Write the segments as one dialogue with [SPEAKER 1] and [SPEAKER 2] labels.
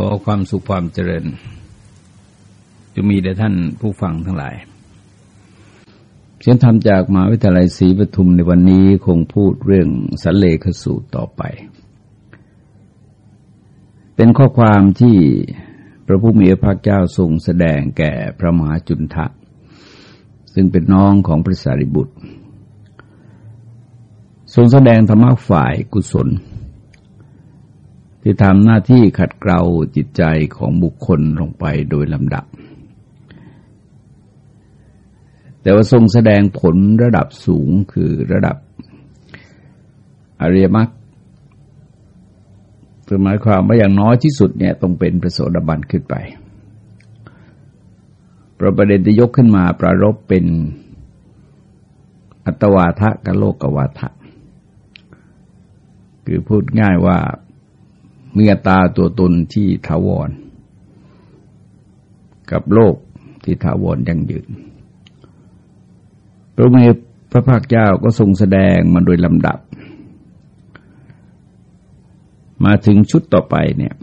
[SPEAKER 1] ขอความสุขความเจริญ จะมีแด่ท่านผู้ฟังทั้งหลาย เสียงธรรมจากมหาวิทยาลัยศรีปทุมในวันนี้คงพูดเรื่องสันเลขสูตรต่อไป เป็นข้อความที่พระผู้มีพระเจ้าทรงแสดงแก่พระมหาจุนทะ ซึ่งเป็นน้องของพระสารีบุตร ทรงแสดงธรรมะฝ่ายกุศล ที่ทำหน้าที่ขัดเกลาจิตใจของบุคคลลงไปโดยลำดับ แต่ว่าทรงแสดงผลระดับสูงคือระดับอริยมรรคคือหมายความว่าอย่างน้อยที่สุดเนี่ยต้องเป็นพระโสดาบันขึ้นไปประเด็นที่ยกขึ้นมาประรบเป็นอัตวาทะกับโลกวาทะ คือพูดง่ายว่า มีอัตาตัวตนที่ถาวร กับโลกที่ถาวรยั่งยืนพระเมพระภาคเจ้าก็ทรงแสดงมาโดยลำดับ มาถึงชุดต่อไปเนี่ย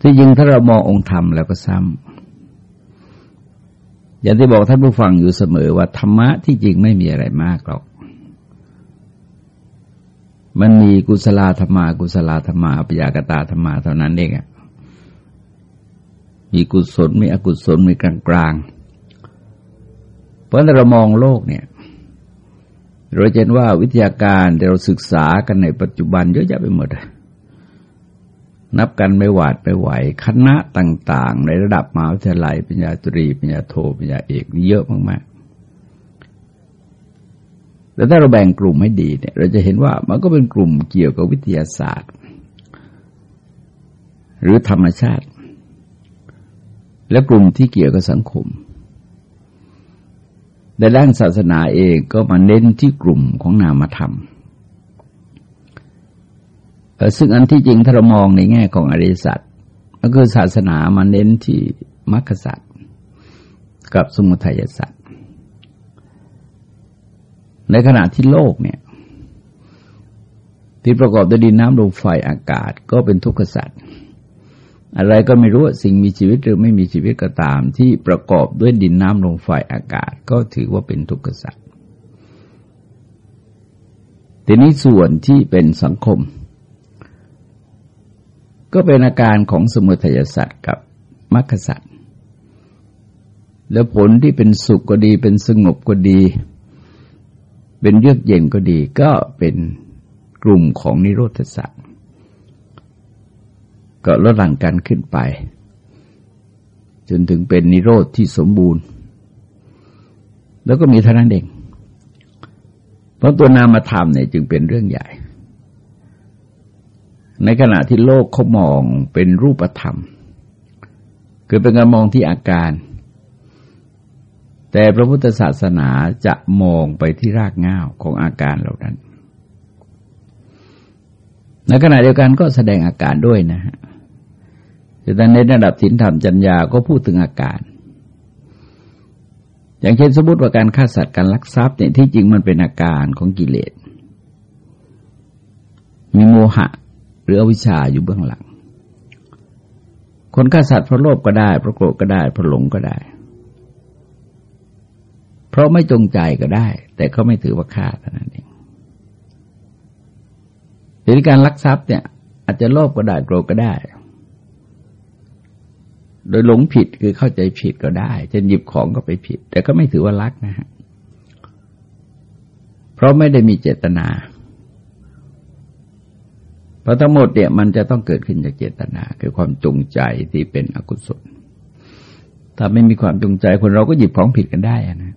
[SPEAKER 1] ที่ยิงถ้าเรามององค์ธรรมแล้วก็ซ้ำอย่างที่บอกท่านผู้ฟังอยู่เสมอว่าธรรมะที่จริงไม่มีอะไรมากหรอก มันมีกุศลธรรมากุศลธรรมาปยากตาธรรมาเท่านั้นเองอะมีกุศลมีอกุศลมีกลางกลางเพราะเรามองโลกเนี่ย เราเห็นว่าวิทยาการที่เราศึกษากันในปัจจุบันเยอะแยะไปหมดนับกันไม่หวาดไม่ไหว คณะต่าง ๆ ในระดับมหาวิทยาลัยปัญญาตรีปัญญาโทปัญญาเอกนี่เยอะมากๆ แต่ถ้าเราแบ่งกลุ่มให้ดีเนี่ย เราจะเห็นว่ามันก็เป็นกลุ่มเกี่ยวกับวิทยาศาสตร์ หรือธรรมชาติ และกลุ่มที่เกี่ยวกับสังคมในด้านศาสนาเองก็มาเน้นที่กลุ่มของนามธรรม ซึ่งอันที่จริงถ้าเรามองในแง่ของอริยสัจก็คือศาสนามาเน้นที่มรรคสัจกับสมุทัยสัจ ในขณะที่โลกเนี่ย ที่ประกอบด้วยดินน้ำลมไฟอากาศก็เป็นทุกขสัตว์อะไรก็ไม่รู้สิ่งมีชีวิตหรือไม่มีชีวิตก็ตาม ที่ประกอบด้วยดินน้ำลมไฟอากาศก็ถือว่าเป็นทุกขสัตว์ทีนี้ส่วนที่เป็นสังคม ก็เป็นอาการของสมุทัยสัตว์กับมรรคสัตว์แล้วผลที่เป็นสุขก็ดีเป็นสงบก็ดี เป็นเยือกเย็นก็ดีก็เป็นกลุ่มของนิโรธสัตว์ก็ลดหลั่งกันขึ้นไป จนถึงเป็นนิโรธที่สมบูรณ์ แล้วก็มีเท่านั้นเองเพราะตัวนามธรรมเนี่ยจึงเป็นเรื่องใหญ่ ในขณะที่โลกเขามองเป็นรูปธรรม คือเป็นการมองที่อาการ แต่พระพุทธศาสนาจะมองไปที่รากง่าวของอาการเหล่านั้น ในขณะเดียวกันก็แสดงอาการด้วยนะฮะแต่ในระดับศีลธรรมจัญญาก็พูดถึงอาการ อย่างเช่นสมมติว่าการฆ่าสัตว์การลักทรัพย์เนี่ยที่จริงมันเป็นอาการของกิเลส มีโมหะ หรืออวิชชาอยู่เบื้องหลัง คนฆ่าสัตว์เพราะโลภก็ได้เพราะโกรธก็ได้เพราะหลงก็ได้ เพราะไม่จงใจก็ได้ แต่เขาไม่ถือว่าฆ่าเท่านั้นเองหรือการลักทรัพย์เนี่ย อาจจะโลภก็ได้โกรธก็ได้ โดยหลงผิดคือเข้าใจผิดก็ได้จะหยิบของก็ไปผิด แต่ก็ไม่ถือว่าลักนะฮะเพราะไม่ได้มีเจตนา เพราะทั้งหมดเนี่ยมันจะต้องเกิดขึ้นจากเจตนา คือความจงใจที่เป็นอกุศลถ้าไม่มีความจงใจคนเราก็หยิบของผิดกันได้นะ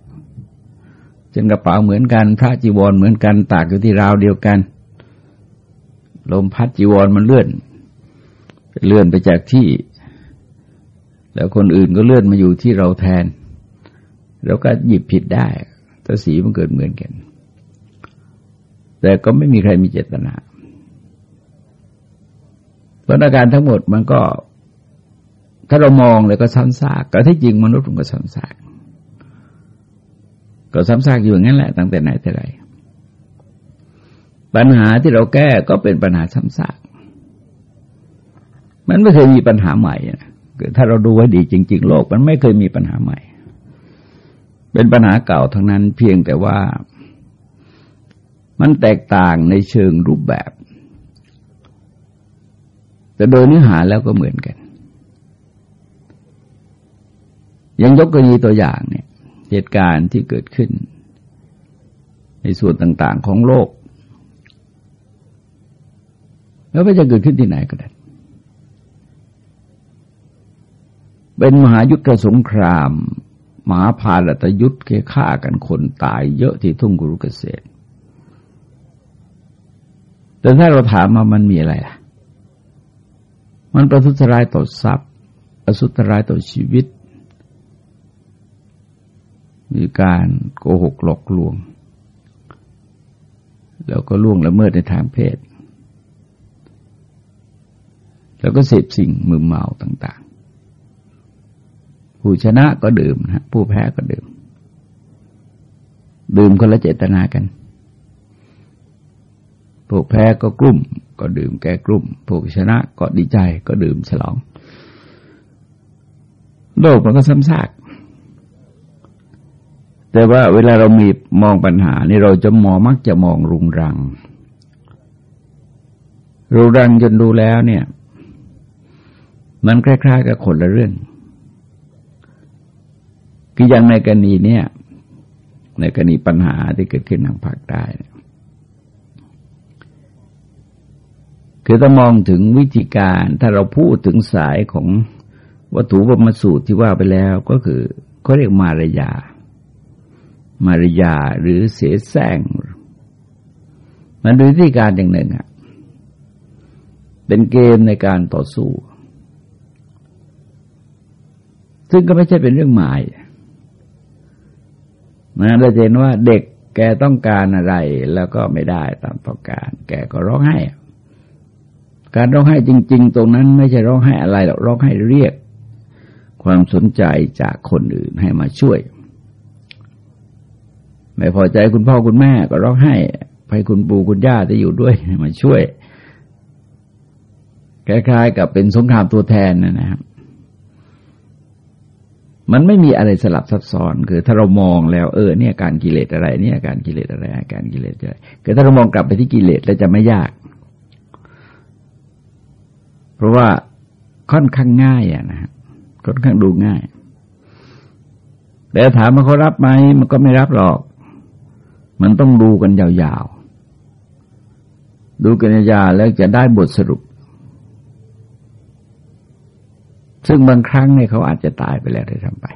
[SPEAKER 1] เช่นกระเป๋าเหมือนกัน พระจีวรเหมือนกัน ตากอยู่ที่ราวเดียวกัน ลมพัดจีวรมันเลื่อน เลื่อนไปจากที่ แล้วคนอื่นก็เลื่อนมาอยู่ที่เราแทนเราก็หยิบผิดได้ถ้าสีมันเกิดเหมือนกัน แต่ก็ไม่มีใครมีเจตนาพราะอาการทั้งหมดมันก็ ถ้าเรามองเลยก็ซ้ำซากแต่ที่จริงมนุษย์มันก็ซ้ำซาก ก็ซ้ำซากอยู่อย่างนั้นแหละตั้งแต่ไหนแต่ไรปัญหาที่เราแก้ก็เป็นปัญหาซ้ำซากมันไม่เคยมีปัญหาใหม่ถ้าเราดูไว้ดีจริง ๆ โลก มันไม่เคยมีปัญหาใหม่ เป็นปัญหาเก่าทั้งนั้นเพียงแต่ว่ามันแตกต่างในเชิงรูปแบบ แต่โดยเนื้อหาแล้วก็เหมือนกัน ยังยกกรณีตัวอย่างเนี่ย เหตุการณ์ที่เกิดขึ้น ในส่วนต่างๆของโลก แล้วไม่จะเกิดขึ้นที่ไหนก็ได้ เป็นมหายุทธสงคราม มหาพารตยุทธ์ฆ่ากันคนตายเยอะที่ทุ่งกุรุเกษตร แต่ถ้าเราถามมามันมีอะไรล่ะ มันประทุษร้ายต่อทรัพย์ ประทุษร้ายต่อชีวิต มีการโกหกหลอกลวง แล้วก็ล่วงละเมิดในทางเพศ แล้วก็เสพสิ่งมือเมาต่าง ๆ ผู้ชนะก็ดื่มนะผู้แพ้ก็ดื่ม ดื่มคนละเจตนากัน พวกแพ้ก็กลุ่ม ก็ดื่มแก้กลุ่ม พวกชนะก็ดีใจก็ดื่มฉลอง โลกมันก็ซ้ำซาก แต่ว่าเวลาเรามีมองปัญหานี่เราจะมองมักจะมองรุงรัง รุงรังจนดูแล้วเนี่ย มันคล้ายๆกับคนละเรื่อง คืออย่างในกรณีเนี่ย ในกรณีปัญหาที่เกิดขึ้นทางภาคใต้คือถ้ามองถึงวิธีการถ้าเราพูดถึงสายของวัตถุปรมสูตรที่ว่าไปแล้วก็คือเขาเรียกมารยา มารยาหรือเสียแซงมันเป็นวิธีการอย่างหนึ่งอะเป็นเกมในการต่อสู้ ซึ่งก็ไม่ใช่เป็นเรื่องหมายนะเราเห็นว่าเด็กแกต้องการอะไรแล้วก็ไม่ได้ตามต้องการ แกก็ร้องไห้ การร้องไห้จริง ๆ ตรงนั้นไม่ใช่ร้องไห้อะไรหรอกร้องไห้เรียก ความสนใจจากคนอื่นให้มาช่วย ไม่พอใจคุณพ่อคุณแม่ก็ร้องไห้ไปคุณปู่คุณย่าจะอยู่ด้วยมาช่วยคล้ายๆกับเป็นสงครามตัวแทนนะครับ มันไม่มีอะไรสลับซับซ้อน คือถ้าเรามองแล้วเออเนี่ยการกิเลสอะไร เนี่ยการกิเลสอะไรการกิเลสอะไรคือถ้าเรามองกลับไปที่กิเลสแล้วจะไม่ยาก เพราะว่าค่อนข้างง่ายอะนะค่อนข้างดูง่าย แต่ถามมาเขารับไหมมันก็ไม่รับหรอก มันต้องดูกันยาวๆ ดูกันยาวแล้วจะได้บทสรุป ซึ่งบางครั้งเนี่ยเขาอาจจะตายไปแล้วได้ทำไป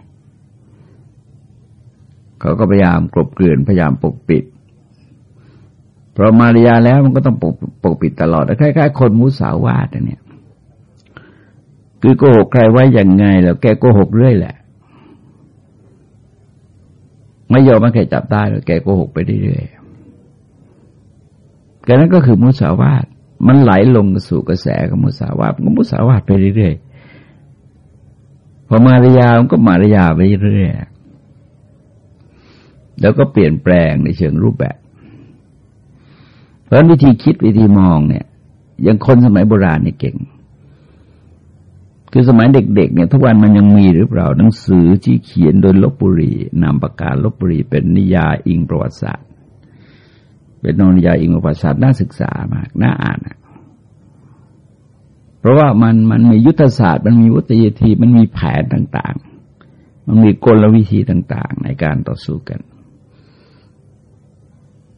[SPEAKER 1] เขาก็พยายามกลบเกลื่อนพยายามปกปิดพอมารยาแล้วมันก็ต้องปกปกปิดตลอดคล้ายๆคนมุสาวาทเนี่ย คือโกหกใครไว้อย่างไง แล้วแกโกหกเรื่อยแหละ ไม่ยอมไม่ใครจับได้แล้วแกโกหกไปเรื่อยๆแกนั้นก็คือมุสาวาทมันไหลลงสู่กระแสของมุสาวาทก็มุสาวาทไปเรื่อยๆพอมารยามันก็มารยาไปเรื่อยๆแล้วก็เปลี่ยนแปลงในเชิงรูปแบบ เพราะวิธีคิดวิธีมองเนี่ยยังคนสมัยโบราณนี่เก่ง คือสมัยเด็กๆเนี่ยทุกวันมันยังมีหรือเปล่าหนังสือที่เขียนโดยลบบุรีนามประกาลบบุรีเป็นนิยายอิงประวัติศาสตร์ เป็นนนิยายอิงประวัติศาสตร์น่าศึกษามากน่าอ่านเพราะว่ามันมันมียุทธศาสตร์มันมียุทธวิธีมันมีแผนต่างๆ มันมีกลวิธีต่างๆ ในการต่อสู้กัน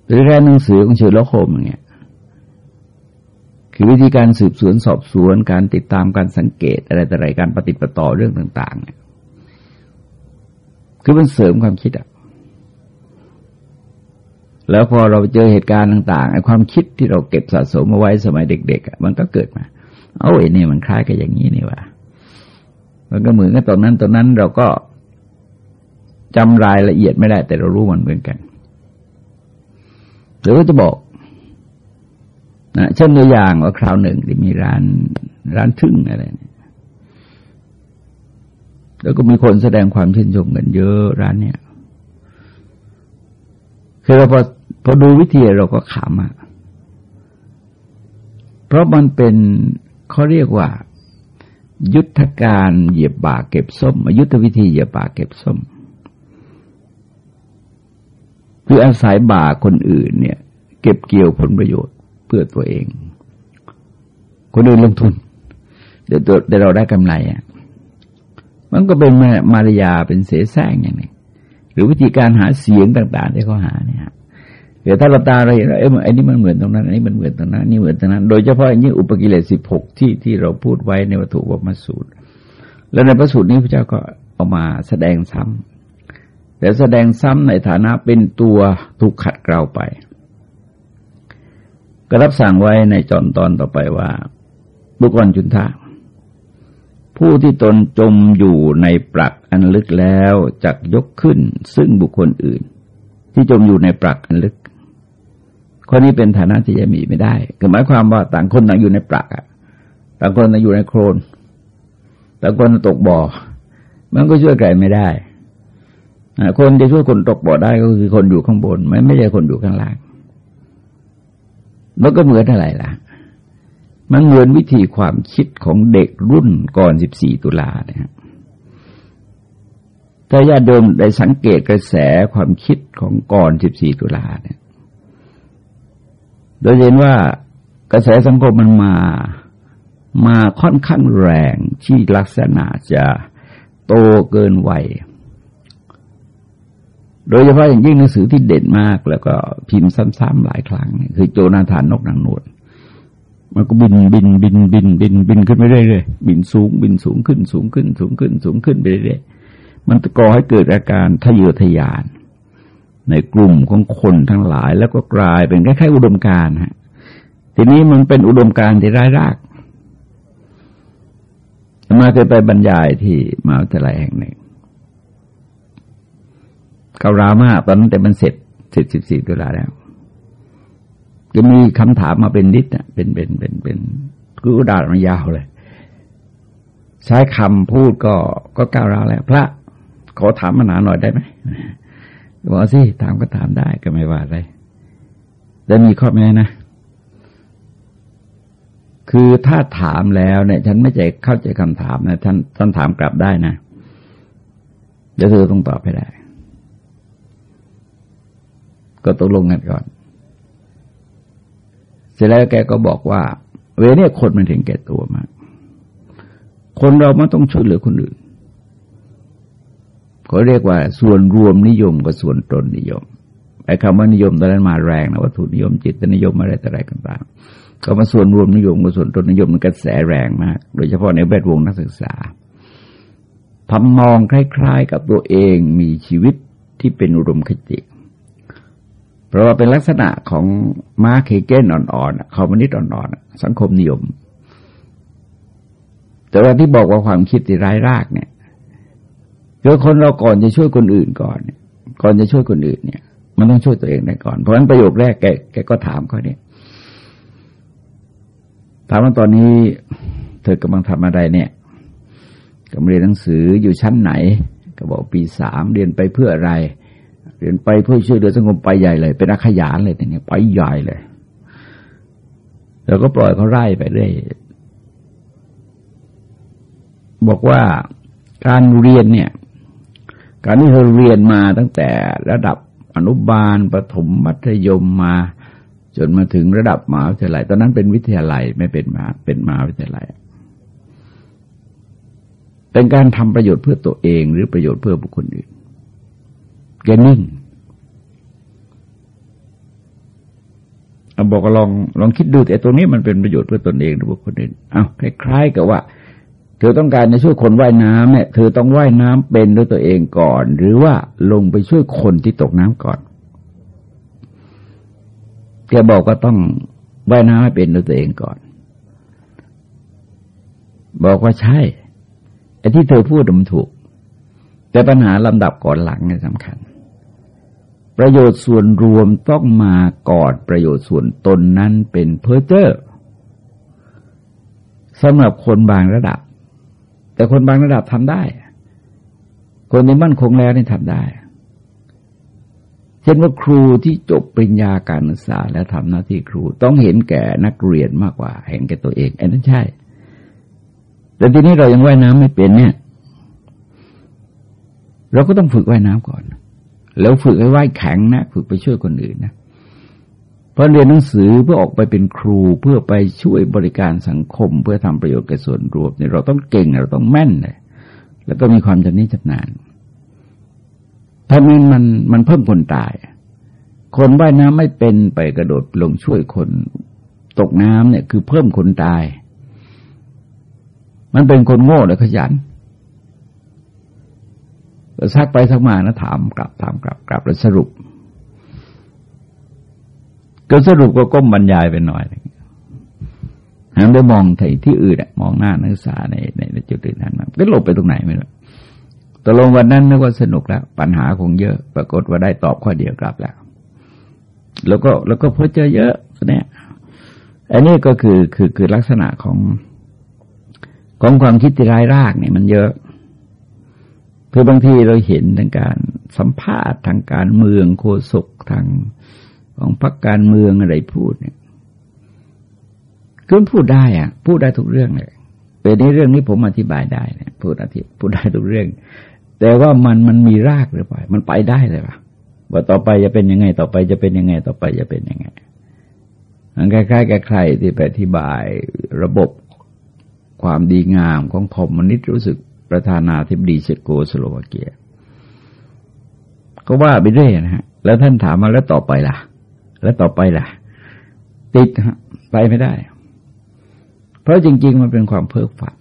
[SPEAKER 1] หรือแค่หนังสือของเชอร์ล็อกโฮมอย่างเงี้ย คือวิธีการสืบสวนสอบสวนการติดตามการสังเกตอะไรแต่ไรการปฏิบัติต่อเรื่องต่างๆเนี่ยคือมันเสริมความคิดอะแล้วพอเราเจอเหตุการณ์ต่างๆไอ้ความคิดที่เราเก็บสะสมมาไว้สมัยเด็กๆมันก็เกิดมา เอาไอ้นี่มันคล้ายกับอย่างนี้นี่ว่ามันก็เหมือนกับตอนนั้นตอนนั้นเราก็จำรายละเอียดไม่ได้ แต่เรารู้มันเหมือนกัน หรือว่าจะบอก นะเช่นตัวอย่างว่าคราวหนึ่งที่มีร้านร้านทึ่งอะไรเนี่ยแล้วก็มีคนแสดงความชื่นชมกันเยอะร้านเนี้ยคือเราพอพอดูวิธีเราก็ขำอะเพราะมันเป็นเขาเรียกว่า ยุทธการเหยียบบ่าเก็บส้ม ยุทธวิธีเหยียบบ่าเก็บส้ม คืออาศัยบ่าคนอื่นเนี่ย เก็บเกี่ยวผลประโยชน์ เพื่อตัวเอง คนอื่นลงทุน เดี๋ยวตัวเดี๋ยวเราได้กำไรอะ มันก็เป็นมารยาเป็นเสแสร้งอย่างนี้หรือวิธีการหาเสียงต่าง ๆ ที่เขาหาเนี่ยเดี๋ยวถ้าเราตาเราเห็นว่าเอ้ยไอ้นี่มันเหมือนตรงนั้นอันนี้มันเหมือนตรงนั้นนี่เหมือนตรงนั้น โดยเฉพาะอย่างนี้อุปกิเลสสิบหกที่ที่เราพูดไว้ในวัตถุวมาสูตร แล้วในพระสูตรนี้พระเจ้าก็เอามาแสดงซ้ำแต่แสดงซ้ำในฐานะเป็นตัวถูกขัดเกลาไป ก็รับสั่งไว้ในจอนตอนต่อไปว่า บุคคลจุนทะผู้ที่ตนจมอยู่ในปรักอันลึกแล้วจักยกขึ้นซึ่งบุคคลอื่น ที่จมอยู่ในปรักอันลึกคนนี้เป็นฐานะที่จะมีไม่ได้คือหมายความว่าต่างคนต่างอยู่ในปรักอะต่างคนต่างอยู่ในโคลนต่างคนตกบ่อ มันก็ช่วยใครไม่ได้คนจะช่วยคนตกบ่อได้ก็คือคนอยู่ข้างบนไม่ไม่ใช่คนอยู่ข้างล่าง มันก็เหมือนอะไรล่ะ มันเหมือนวิธีความคิดของเด็กรุ่นก่อนสิบสี่ตุลาเนี่ยถ้าญาติโยมได้สังเกตกระแสความคิดของก่อนสิบสี่ตุลาเนี่ยโดยเห็นว่ากระแสสังคมมันมา มาค่อนข้างแรงที่ลักษณะจะโตเกินวัย โดยเฉพาะอย่างยิ่งหนังสือที่เด่นมาก แล้วก็พิมพ์ซ้ำๆหลายครั้ง คือโจนาธานนกนางนวลมันก็บินบินบินบินบินบินขึ้นไปเรื่อยๆบินสูงบินสูงขึ้นสูงขึ้น สูงขึ้น สูงขึ้นไปเรื่อยๆมันก่อให้เกิดอาการทะเยอทะยาน ในกลุ่มของคนทั้งหลาย แล้วก็กลายเป็นคล้ายๆอุดมการฮะทีนี้มันเป็นอุดมการที่ร้ายรากมาเคยไปบรรยายที่มหาวิทยาลัยแห่งหนึ่ง การามากตอนนั้นแต่มันเสร็จเสร็จสิบสี่ตุลาแล้วจะมีคำถามมาเป็นนิดนะเป็นเป็นเป็นเป็นคือดาดมันยาวเลยใช้คำพูดก็ก็ก้าวร้าวแล้ว พระขอถามมาหนาหน่อยได้ไหมบอกสิถามก็ถามได้ก็ไม่ว่าอะไรแต่มีข้อแม้นะคือถ้าถามแล้วเนี่ย ฉันไม่ใจเข้าใจคำถามนะท่านท่านถามกลับได้นะเดี๋ยวเธอต้องตอบให้ได้ ก็ตกลงกันก่อน เสร็จแล้วแกก็บอกว่า เวเนี่ยคนมันถึงแก่ตัวมาก คนเราไม่ต้องช่วยเหลือคนอื่นเขาเรียกว่าส่วนรวมนิยมกับส่วนตนนิยมไอ้คำว่านิยมตอนนั้นมาแรงนะวัตถุนิยมจิตนิยมอะไรต่ออะไรต่างๆก็มาส่วนรวมนิยมกับส่วนตนนิยมมันกระแสแรงมาก โดยเฉพาะในแวดวงนักศึกษาทำนองคล้าย ๆ กับตัวเองมีชีวิตที่เป็นอุดมคติ ราะว่าเป็นลักษณะของมาเคเกนอ่อนๆคอมมิวนิสต์อ่อนๆสังคมนิยม แต่ว่าที่บอกว่าความคิดที่ร้ายรากเนี่ยคือคนเราก่อนจะช่วยคนอื่นก่อนเนี่ยก่อนจะช่วยคนอื่นเนี่ย มันต้องช่วยตัวเองได้ก่อน เพราะฉะนั้นประโยคแรกแกแกก็ถามเขาเนี่ยถามว่าตอนนี้เธอกำลังทำอะไรเนี่ยกำลังเรียนหนังสืออยู่ชั้นไหน ก็บอกปีสามเรียนไปเพื่ออะไร เรียนไปเพื่อช่วยเหลือสังคมไปใหญ่เลย เป็นอาขยานเลยแต่เนี่ยไปใหญ่เลย แล้วก็ปล่อยเขาไล่ไปเรื่อยบอกว่าการเรียนเนี่ย การที่เราเรียนมาตั้งแต่ระดับอนุบาลประถมมัธยมมา จนมาถึงระดับมหาวิทยาลัย ตอนนั้นเป็นวิทยาลัยไม่เป็นมาเป็นมหาวิทยาลัย เป็นการทำประโยชน์เพื่อตัวเอง หรือประโยชน์เพื่อบุคคลอื่น แกนิ่งบอกลองลองคิดดูแต่ตรงนี้มันเป็นประโยชน์เพื่อตนเองหรือบุคคลอื่นเอาคล้ายๆกับว่า เธอต้องการจะช่วยคนว่ายน้ำเนี่ยเธอต้องว่ายน้ำเป็นด้วยตัวเองก่อน หรือว่าลงไปช่วยคนที่ตกน้ำก่อนแกบอกว่าต้องว่ายน้ำให้เป็นด้วยตัวเองก่อน บอกว่าใช่ไอ้ที่เธอพูดมันถูก แต่ปัญหาลำดับก่อนหลังเนี่ยสำคัญ ประโยชน์ส่วนรวมต้องมาก่อนประโยชน์ส่วนตนนั้นเป็นเพอร์เจอร์สำหรับคนบางระดับ แต่คนบางระดับทำได้ คนที่มั่นคงแล้วนี่ทำได้ เช่นว่าครูที่จบปริญญาการศึกษาแล้วทำหน้าที่ครูต้องเห็นแก่นักเรียนมากกว่า เห็นแก่ตัวเองอันนั้นใช่ แต่ทีนี้เรายังว่ายน้ำไม่เป็นเนี่ย เราก็ต้องฝึกว่ายน้ำก่อน แล้วฝึกให้ว่ายแข็งนะฝึกไปช่วยคนอื่นนะเพราะเรียนหนังสือเพื่อออกไปเป็นครูเพื่อไปช่วยบริการสังคม เพื่อทำประโยชน์แก่ส่วนรวมเนี่ยเราต้องเก่งเราต้องแม่นเลยแล้วก็มีความชำนิชำนาญถ้ามันมันมันเพิ่มคนตาย คนว่ายน้ำไม่เป็นไปกระโดดลงช่วยคนตกน้ำเนี่ยคือเพิ่มคนตาย มันเป็นคนโง่และขยัน ซักไปซักมานะถามกลับถามกลับกลับแล้วสรุปก็สรุปก็ก้มบรรยายไปหน่อยหันไปมองที่ที่อื่นมองหน้านักศึกษาในในในจุดอื่นนั้นก็หลบไปตรงไหนไม่รู้ตกลงวันนั้นนึกว่าสนุกแล้ว ปัญหาคงเยอะ ปรากฏว่าได้ตอบข้อเดียวกลับแล้ว แล้วก็แล้วก็พบเจอเยอะเนี่ยอันนี้ก็คือคือคือลักษณะของของความคิดที่ร้ายรากเนี่ยมันเยอะ คือบางทีเราเห็นทางการสัมภาษณ์ทางการเมืองโคศกทางของพรรคการเมืองอะไรพูดเนี่ยคือพูดได้อะพูดได้ทุกเรื่องเลยเป็นในเรื่องนี้ผมอธิบายได้เนี่ยพูดอธิพูดได้ทุกเรื่อง แต่ว่ามันมันมีรากหรือเปล่ามันไปได้เลยปะว่าต่อไปจะเป็นยังไง ต่อไปจะเป็นยังไง ต่อไปจะเป็นยังไงมันคล้ายๆกับใครที่ไปอธิบายระบบความดีงามของคอมมนิสต์รู้สึก ประธานาธิบดีเชโกสโลวาเกีย ก็ว่าไปเรื่อยนะฮะ แล้วท่านถามมาแล้วต่อไปล่ะ แล้วต่อไปล่ะ ติดฮะไปไม่ได้ เพราะจริง ๆ มันเป็นความเพ้อฝัน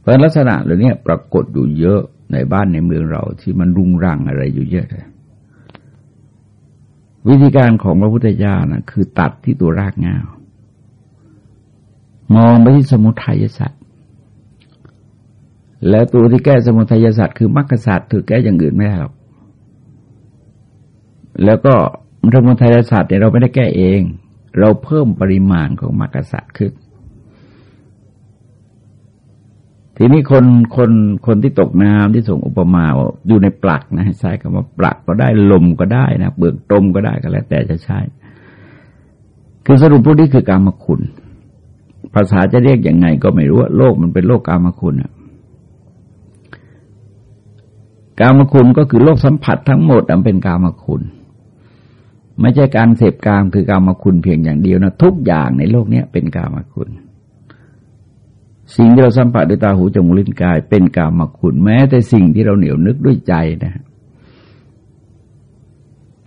[SPEAKER 1] เพราะลักษณะเหล่านี้ปรากฏอยู่เยอะในบ้านในเมืองเราที่มันรุงรังอะไรอยู่เยอะเลยวิธีการของพระพุทธเจ้านะคือตัดที่ตัวรากงาวมองไปที่สมุทัยสัตว์ แล้วตัวที่แก้สมุทัยศาสตว์คือมรรคสัตว์ถือแก้อย่างอื่นไม่ได้หรอกแล้วก็สมุทัยศาสตว์เนี่ยเราไม่ได้แก้เอง เราเพิ่มปริมาณของมรรคสัตว์ขึ้น ทีนี้คนคนคนที่ตกน้ำที่ส่งอุปมาอยู่ในปลักนะใช้คำว่าปลักก็ได้ลมก็ได้นะเบือกตมก็ได้ก็แล้วแต่จะใช้คือสรุปพวกนี้คือการมคุณ ภาษาจะเรียกยังไงก็ไม่รู้ว่าโลกมันเป็นโลกกามคุณอะ กามคุณก็คือโลกสัมผัสทั้งหมดมันเป็นกามคุณ ไม่ใช่การเสพกามคือกามคุณเพียงอย่างเดียวนะทุกอย่างในโลกนี้เป็นกามคุณ สิ่งที่เราสัมผัสด้วยตาหูจมูกลิ้นกาย เป็นกามคุณ แม้แต่สิ่งที่เราเหนียวนึกด้วยใจนะ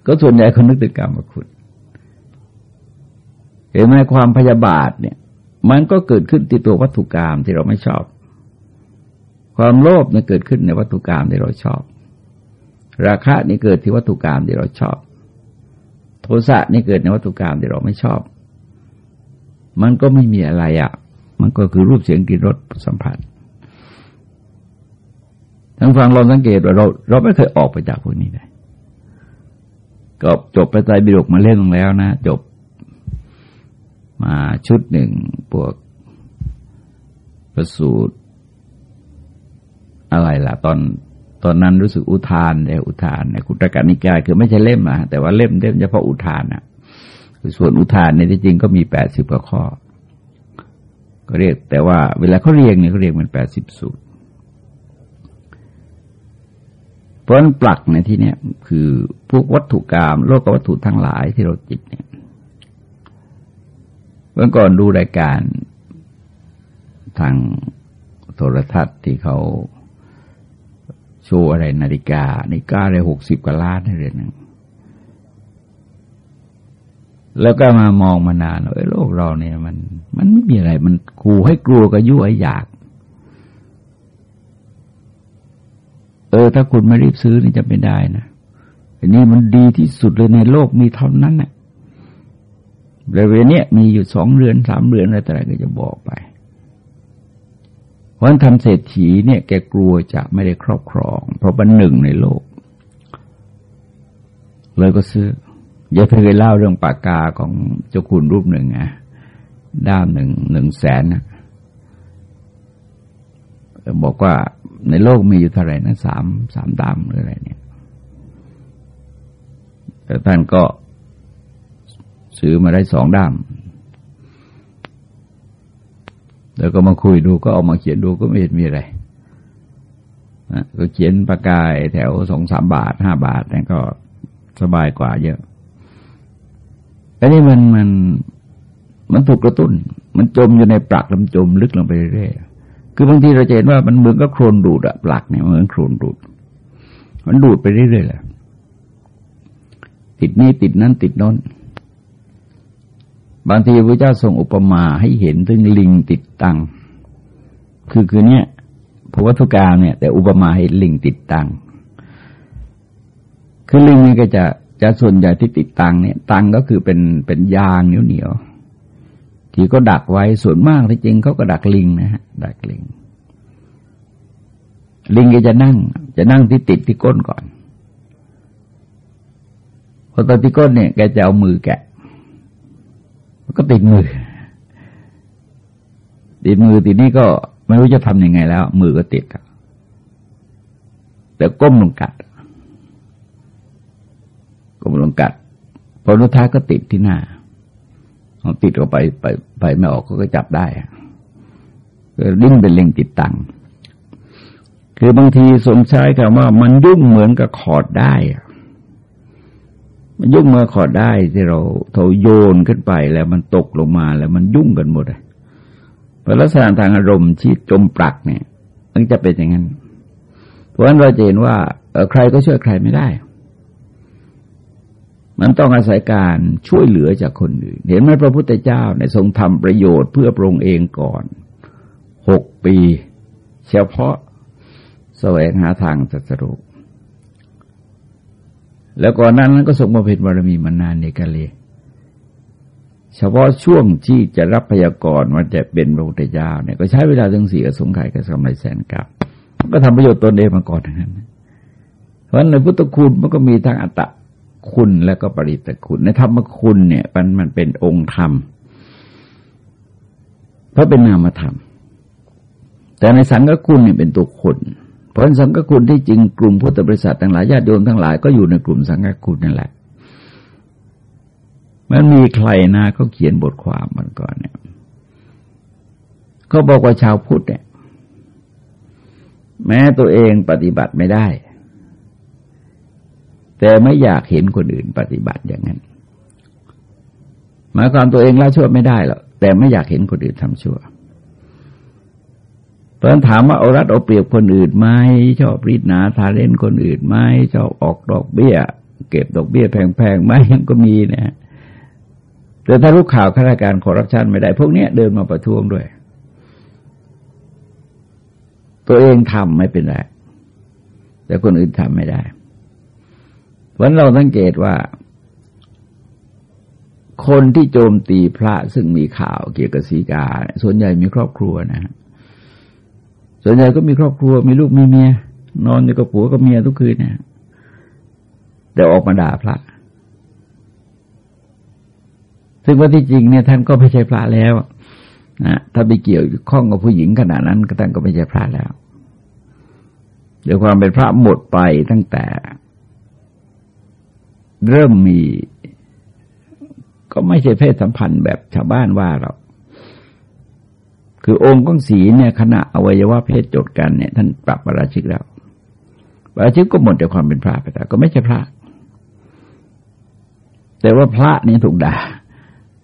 [SPEAKER 1] ก็ส่วนใหญ่เขานึกถึงกามคุณเห็นไหมความพยาบาทเนี่ย มันก็เกิดขึ้นที่ตัววัตถุกรรมที่เราไม่ชอบ ความโลภเนี่ยเกิดขึ้นในวัตถุกรรมที่เราชอบ ราคะนี่เกิดที่วัตถุกรรมที่เราชอบ โทสะนี่เกิดในวัตถุกรรมที่เราไม่ชอบ มันก็ไม่มีอะไรอะ่ะ มันก็คือรูปเสียงกลิ่นรสสัมผัสทั้งฟังลองสังเกตว่าเรา เราไม่เคยออกไปจากพวกนี้เลยก็จบไปใจบิดกมาเล่นลงแล้วนะ จบมาชุดหนึ่งพวกประสูตร อะไรล่ะ ตอนตอนนั้นรู้สึกอุทานเนี่ยอุทานในคุตกานิกายคือไม่ใช่เล่มอะแต่ว่าเล่มเล่มเฉพาะอุทานอะคือส่วนอุทานในที่จริงก็มีแปดสิบกว่าข้อ ก็เรียก แต่ว่าเวลาเขาเรียงเนี่ยเขาเรียงเป็นแปดสิบสูตร เพราะนั้นปลักในที่เนี้ยคือพวกวัตถุกรรมโลกวัตถุทั้งหลายที่เราจิตเนี่ยเมื่อก่อนดูรายการทางโทรทัศน์ที่เขา โชว์อะไรนาฬิกานาฬิกาอะไรหกสิบกว่าล้านเรือนหนึ่งแล้วก็มามองมานานว่าโลกเราเนี่ย มัน มันไม่มีอะไร มันคูให้กลัวก็ยุ่ยอยาก เออ ถ้าคุณไม่รีบซื้อนี่จะไม่ได้นะอันนี้มันดีที่สุดเลยในโลกมีเท่านั้นนะ่ะบริเวณนี้มีอยู่สองเรือนสามเรือนอะไรแต่ไรก็จะบอกไป เพราะทำเศรษฐีเนี่ยแกกลัวจะไม่ได้ครอบครอง เพราะเป็นหนึ่งในโลก เลยก็ซื้อ อย่าเคยเล่าเรื่องปากกาของเจ้าคุณรูปหนึ่งอะด้ามหนึ่งหนึ่งแสนนะบอกว่าในโลกมีอยู่เท่าไหร่นะสามสามด้ามหรืออะไรเนี่ยแต่ท่านก็ซื้อมาได้สองด้าม แล้วก็มาคุยดูก็เอามาเขียนดูก็ไม่เห็นมีอะไรนะก็เขียนประกายแถวสองสามบาทห้าบาทนั่นก็สบายกว่าเยอะอันนี้มันมันมันถูกกระตุ้น มันจมอยู่ในปลักลำจมลึกลงไปเรื่อยๆคือบางทีเราเห็นว่ามันเหมือนกับโครนดูดอะปลักเนี่ยเหมือนโครนดูด มันดูดไปเรื่อยๆแหละติดนี้ติดนั้นติดน้น บางทีพระเจ้าทรงอุปมาให้เห็นถึงลิงติดตัง คือคือเนี้ยพระวัตถุกาเนี่ย แต่อุปมาให้ลิงติดตัง คือลิงนี่ก็จะจะส่วนใหญ่ที่ติดตังเนี่ย ตังก็คือเป็นเป็นยางเหนียวเหนียวที่ก็ดักไว้ส่วนมากที่จริงเขาก็ดักลิงนะฮะดักลิง ลิงก็จะนั่ง จะนั่งที่ติดที่ก้นก่อนพอตอนที่ก้นเนี่ยแกจะเอามือแกะ ก็ติดมือ ติดมือติดนี่ก็ไม่รู้จะทำยังไงแล้ว มือก็ติดแต่ก้มลงกัดก้มลงกัดพอรุท้ายก็ติดที่หน้าเอาติดออกไปไปไปไม่ออกก็จับได้ดิ้นเป็นเล็งติดตังคือบางทีสงสัยคำว่ามันยุ่งเหมือนกับขอดได้ มันยุ่งมาขอดได้ที่เราเทโยนขึ้นไปแล้วมันตกลงมาแล้วมันยุ่งกันหมดเลยพราะลักษณะทางอารมณ์ที่จมปลักเนี่ย มันจะเป็นอย่างนั้น เพราะฉะนั้นเราจะเห็นว่าใครก็ช่วยใครไม่ได้ มันต้องอาศัยการช่วยเหลือจากคนอื่น เห็นไหมพระพุทธเจ้าในทรงทำประโยชน์เพื่อพระองค์เองก่อนหกปี เฉพาะแสวงหาทางสัจรุ แล้วก่อนนั้นก็ทรงมาเป็นบารมีมานานในกาเลเฉพาะช่วงที่จะรับพยากรณ์ว่าจะเป็นพระพุทธเจ้าเนี่ยก็ใช้เวลาถึงสี่กสงไขกับสมัยแสนกับก็ทำประโยชน์ตนเองมาก่อนทั้งนั้น เพราะฉะนั้นในพุทธคุณมันก็มีทั้งอัตตะคุณแล้วก็ปริตคุณในธรรมคุณเนี่ยมันมันเป็นองค์ธรรม เพราะเป็นนามธรรม แต่ในสังฆคุณเนี่ยเป็นตัวคน ราะสังฆคุณที่จริงกลุ่มพุทธบริษัททั้งหลายญาติโยมทั้งหลายก็อยู่ในกลุ่มสังฆคุณนั่นแหละ มันมีใครนะเขาเขียนบทความมันก่อนเนี่ยเขาบอกว่าชาวพุทธเนี่ย แม้ตัวเองปฏิบัติไม่ได้ แต่ไม่อยากเห็นคนอื่นปฏิบัติอย่างนั้นหมายความตัวเองละชั่วไม่ได้หรอกแต่ไม่อยากเห็นคนอื่นทำชั่ว ตอนถามว่าเอารัดเอาเปรียบคนอื่นไหมชอบรีดหนาทาเล่นคนอื่นไหมชอบออกดอกเบี้ย เก็บดอกเบี้ยแพงๆไหมยังก็มีนะแต่ถ้ารู้ข่าวข้าราชการคอร์รัปชันไม่ได้ พวกเนี้ยเดินมาประท้วงด้วย ตัวเองทำไม่เป็นไรแต่คนอื่นทำไม่ได้วันเราสังเกตว่า คนที่โจมตีพระซึ่งมีข่าวเกี่ยวกับสีกา ส่วนใหญ่มีครอบครัวนะ ส่วนใหญ่ก็มีครอบครัวมีลูกมีเมีย นอนอยู่กับผัวกับเมียทุกคืนนะแต่ออกมาด่าพระ ซึ่งว่าที่จริงเนี่ยท่านก็ไม่ใช่พระแล้วนะถ้าไปเกี่ยวข้องกับผู้หญิงขนาดนั้น ก็ท่านก็ไม่ใช่พระแล้วเดี๋ยวความเป็นพระหมดไปตั้งแต่ เริ่มมี ก็ไม่ใช่เพศสัมพันธ์แบบชาวบ้านว่าเรา คือองค์ของศีเนี่ยขณะอวัยวะเพศจดกันเนี่ย ท่านปรับปราชิกแล้วปราชิกก็หมดจากความเป็นพระไปแต่ก็ไม่ใช่พระ แต่ว่าพระนี่ถูกด่า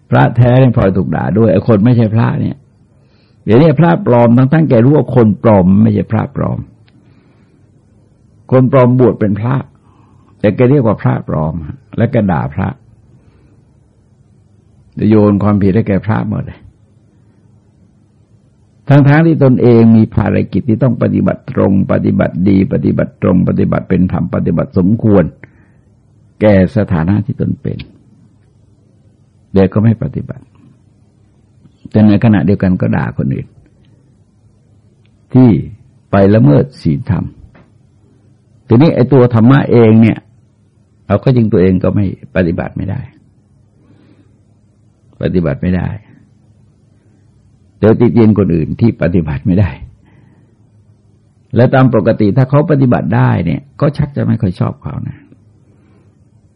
[SPEAKER 1] พระแท้เนี่ยพลอยถูกด่าด้วยไอ้คนไม่ใช่พระเนี่ยเดี๋ยวนี้พระปลอมทั้งทั้งแกรู้ว่าคนปลอม ไม่ใช่พระปลอม คนปลอมบวชเป็นพระ แต่แกเรียกว่าพระปลอม แล้วก็ด่าพระโยนความผิดให้แกพระหมดเลย ทั้งๆทที่ตนเองมีภารกิจที่ต้องปฏิบัติตรง ปฏิบัติดี ปฏิบัติตรง ปฏิบัติเป็นธรรมปฏิบัติสมควร แก่สถานะที่ตนเป็นเด็กก็ไม่ปฏิบัติ แต่ในขณะเดียวกันก็ด่าคนอื่น ที่ไปละเมิดศีลธรรม ทีนี้ไอ้ตัวธรรมะเองเนี่ย เราก็จริงตัวเองก็ไม่ปฏิบัติไม่ได้ ปฏิบัติไม่ได้ เดี๋ยวติดเย็นคนอื่นที่ปฏิบัติไม่ได้ และตามปกติถ้าเขาปฏิบัติได้เนี่ย ก็ชักจะไม่ค่อยชอบเขานะ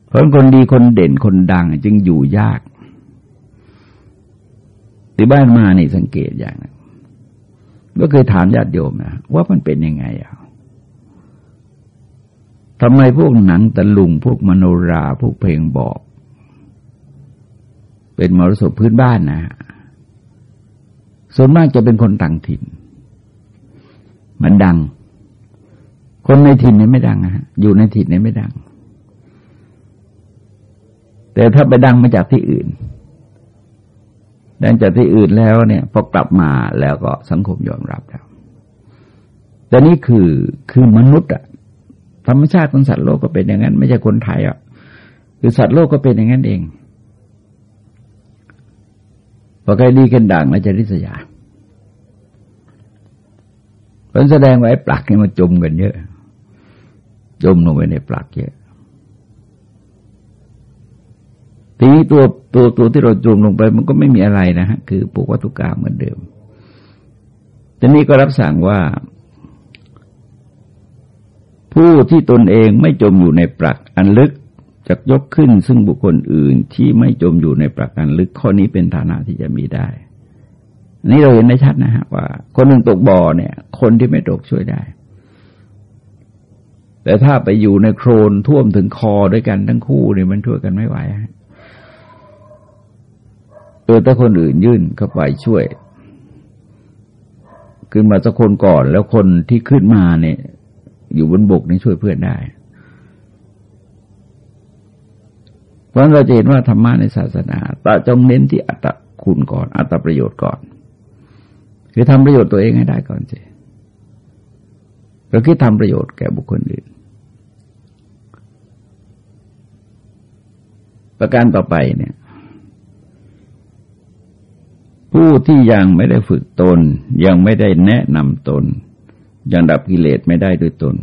[SPEAKER 1] เพราะคนดีคนเด่นคนดัง จึงอยู่ยากที่บ้านมานี่สังเกตอย่างนะก็เคยถามญาติโยมนะว่ามันเป็นยังไงอะทำไมพวกหนังตะลุงพวกมโนราพวกเพลงบอก เป็นมรสพพื้นบ้านนะ ส่วนมากจะเป็นคนต่างถิ่น มันดัง คนในถิ่นนี่ไม่ดังนะฮะอยู่ในถิ่นนี่ไม่ดัง แต่ถ้าไปดังมาจากที่อื่นดังจากที่อื่นแล้วเนี่ยพอกลับมาแล้วก็สังคมยอมรับแล้วแต่นี่คือคือมนุษย์อะธรรมชาติของสัตว์โลกก็เป็นอย่างนั้น ไม่ใช่คนไทยอะคือสัตว์โลกก็เป็นอย่างนั้นเอง พอใครดีกันด่างแล้วจะริษยาผลแสดงว่าไอ้ปลักนี่มันจมกันเยอะ จมลงไปในปลักเยอะทีนี้ตัวตัวตัวที่เราจมลงไป มันก็ไม่มีอะไรนะฮะคือปุกวัตถุกรรมเหมือนเดิมทีนี้ก็รับสั่งว่า ผู้ที่ตนเองไม่จมอยู่ในปรักอันลึก จะยกขึ้นซึ่งบุคคลอื่นที่ไม่จมอยู่ในปรักอันลึกข้อนี้เป็นฐานะที่จะมีได้นี่เราเห็นได้ชัดนะฮะว่า คนหนึ่งตกบ่อเนี่ย คนที่ไม่ตกช่วยได้ แต่ถ้าไปอยู่ในโครนท่วมถึงคอด้วยกันทั้งคู่เนี่ยมันช่วยกันไม่ไหวเออถ้าคนอื่นยื่นเข้าไปช่วย ขึ้นมาสักคนก่อน แล้วคนที่ขึ้นมาเนี่ย อยู่บนบกนี่ช่วยเพื่อนได้ เพ ราะเราจะเห็นว่าธรรมะในศาสนาตจงเน้นที่อัตคุณก่อน อัตประโยชน์ก่อน คือทำประโยชน์ตัวเองให้ได้ก่อนสิเราคิดทำประโยชน์แก่บุคคลอื่น ประการต่อไปเนี่ย ผู้ที่ยังไม่ได้ฝึกตน ยังไม่ได้แนะนำตน ยังดับกิเลสไม่ได้ด้วยตน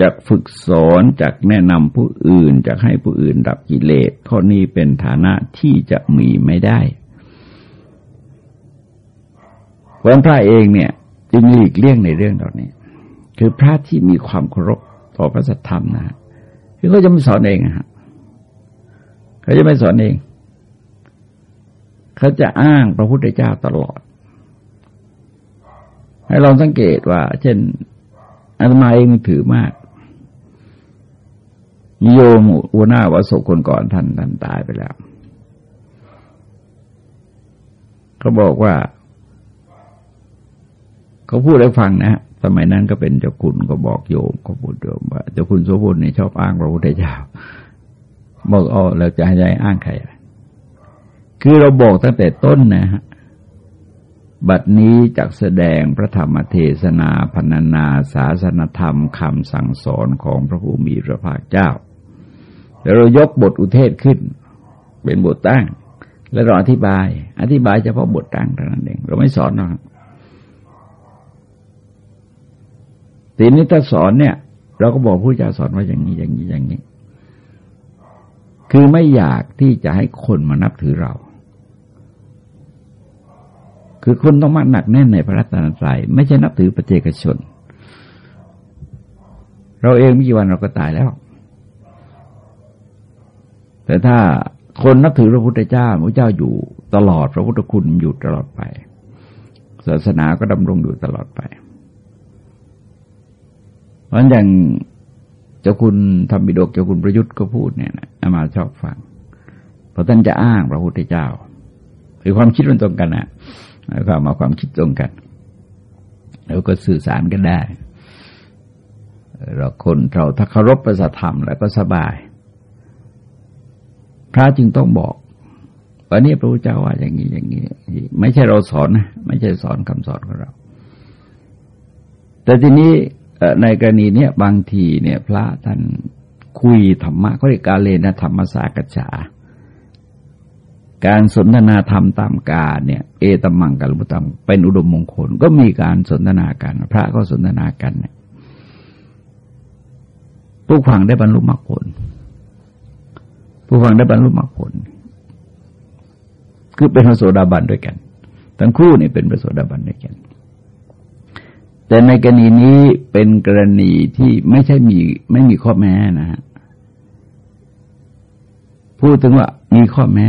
[SPEAKER 1] จากฝึกสอนจากแนะนำผู้อื่นจากให้ผู้อื่นดับกิเลสข้อนี้เป็นฐานะที่จะมีไม่ได้เพราะพระเองเนี่ยจึงหลีกเลี่ยงในเรื่องเหล่านี้ คือพระที่มีความเคารพต่อพระสัทธรรมนะคือเขาจะไม่สอนเองฮะเขาจะไม่สอนเอง เขาจะอ้างพระพุทธเจ้าตลอด ให้ลองสังเกตว่า เช่นอาตมาเองถือมาก โยมอุณาวสคนก่อนท่านท่านตายไปแล้วเขาบอกว่า เขาพูดให้ฟังนะสมัยนั้นก็เป็นเจ้าคุณก็บอกโยมก็พูดโยมว่าเจ้าคุณโสบุญเนี่ยชอบอ้างพระพุทธเจ้าบอกอ๋อแล้วจะให้อ้างใครคือเราบอกตั้งแต่ต้นนะฮะบัดนี้จักแสดงพระธรรมเทศนาพรรณนาศาสนธรรมคำสั่งสอนของพระผู้มีพระภาคเจ้า แล้วเรายกบทอุเทศขึ้น เป็นบทตั้ง แล้วเราอธิบาย อธิบายเฉพาะบทตั้งเท่านั้นเองเราไม่สอนหรอกทีนี้ถ้าสอนเนี่ย เราก็บอกผู้เจ้าสอนว่าอย่างนี้อย่างนี้อย่างนี้ คือไม่อยากที่จะให้คนมานับถือเรา คือคุณต้องมาหนักแน่นในพระรัตนตรัยไม่ใช่นับถือประเจกชน เราเองไม่กี่วันเราก็ตายแล้ว แต่ถ้าคนนับถือพระพุทธเจ้าพระเจ้าอยู่ตลอดพระพุทธคุณอยู่ตลอดไป ศาสนาก็ดำรงอยู่ตลอดไป เพราะอย่างเจ้าคุณธรรมบิดกเจ้าคุณประยุทธ์ก็พูดเนี่ยนะมาชอบฟัง เพราะท่านจะอ้างพระพุทธเจ้าคือความคิดมันตรงกันนะแล้วก็มาความคิดตรงกัน แล้วก็สื่อสารกันได้เราคนเราถ้าเคารพประสธรรมแล้วก็สบาย ระจึงต้องบอกวันนี้พระพุทธเจ้าว่าอย่างนี้อย่างนี้ ไม่ใช่เราสอนนะไม่ใช่สอนคำสอนของเรา แต่ทีนี้ในกรณีเนี้ยบางทีเนี่ยพระท่านคุยธรรมะเขาเรียกกาเลนะธรรมสากัจฉาการสนทนาธรรมตามกาเนี่ย เอตมังกัลมุตังเป็นอุดมมงคล ก็มีการสนทนากัน พระก็สนทนากันเนี่ยผู้ฟังได้บรรลุมรรคผล ผู้ฟังได้บรรลุมรรคผล คือเป็นพระโสดาบันด้วยกัน ทั้งคู่นี่เป็นพระโสดาบันด้วยกัน แต่ในกรณีนี้เป็นกรณีที่ไม่ใช่มีไม่มีข้อแม้นะฮะพูดถึงว่ามีข้อแม้